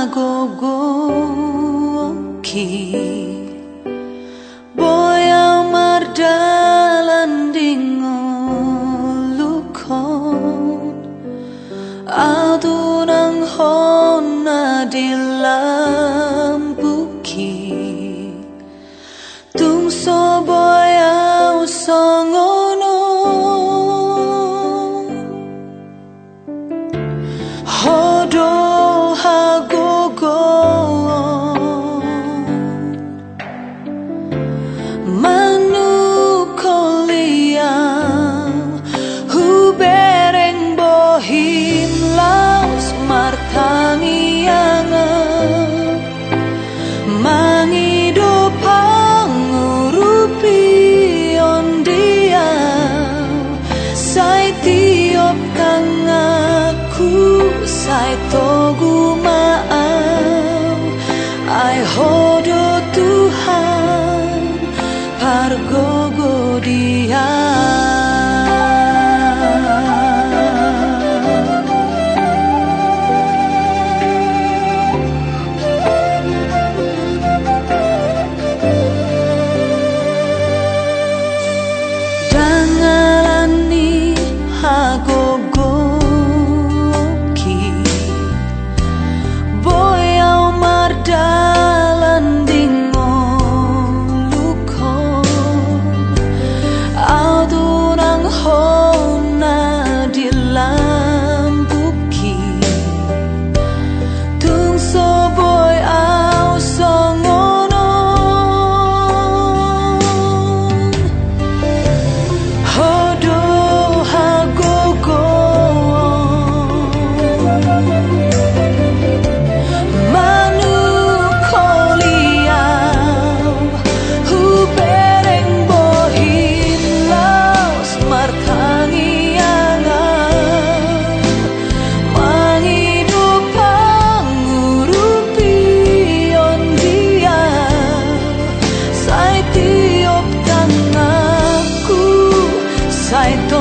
agogo ki boya mardalan dingolukon adunang honna dilan Say tiop kang aku Say togu maaw I hope de todo.